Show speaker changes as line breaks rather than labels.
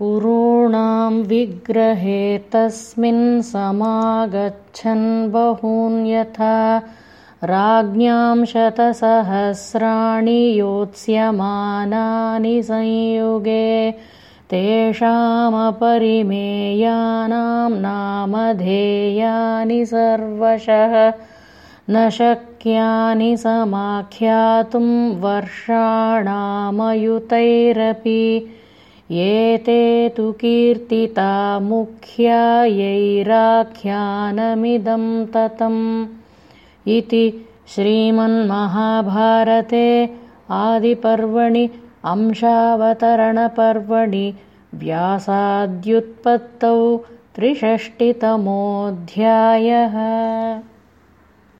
कुरूणां विग्रहे तस्मिन् समागच्छन् बहून् यथा राज्ञां शतसहस्राणि योत्स्यमानानि संयुगे तेषामपरिमेयानां नामधेयानि सर्वशः न शक्यानि समाख्यातुं वर्षाणामयुतैरपि एते तु कीर्तिता मुख्यायैराख्यानमिदं ततम् इति श्रीमन्महाभारते आदिपर्वणि अंशावतरणपर्वणि व्यासाद्युत्पत्तौ त्रिषष्टितमोऽध्यायः